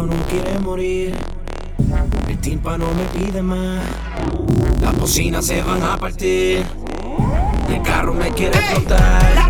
no quiere morir. El tímpano me pide más. Las bocinas se van a partir. El carro me quiere explotar.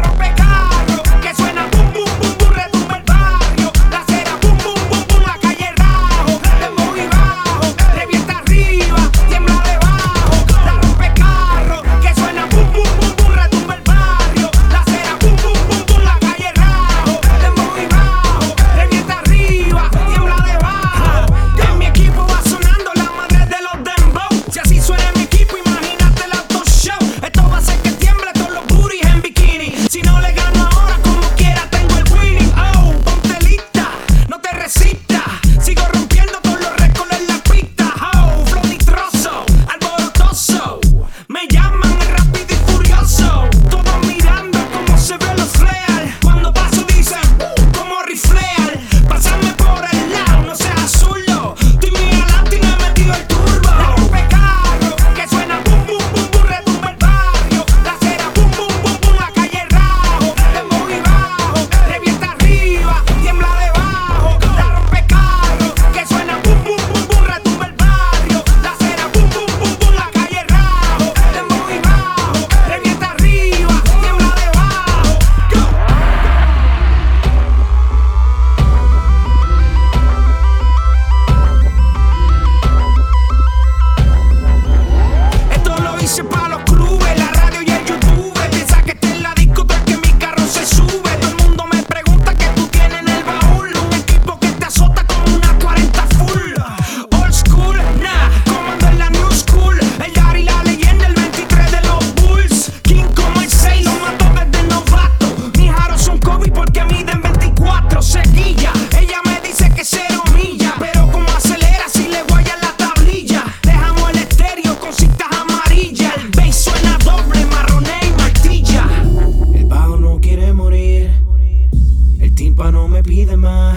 no me pide más.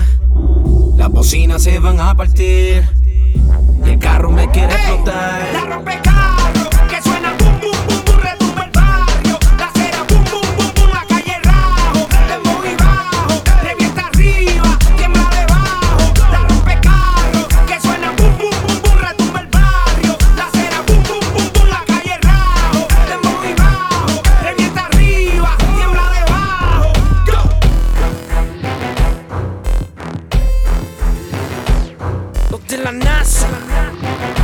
Las bocinas se van a partir. della NASA.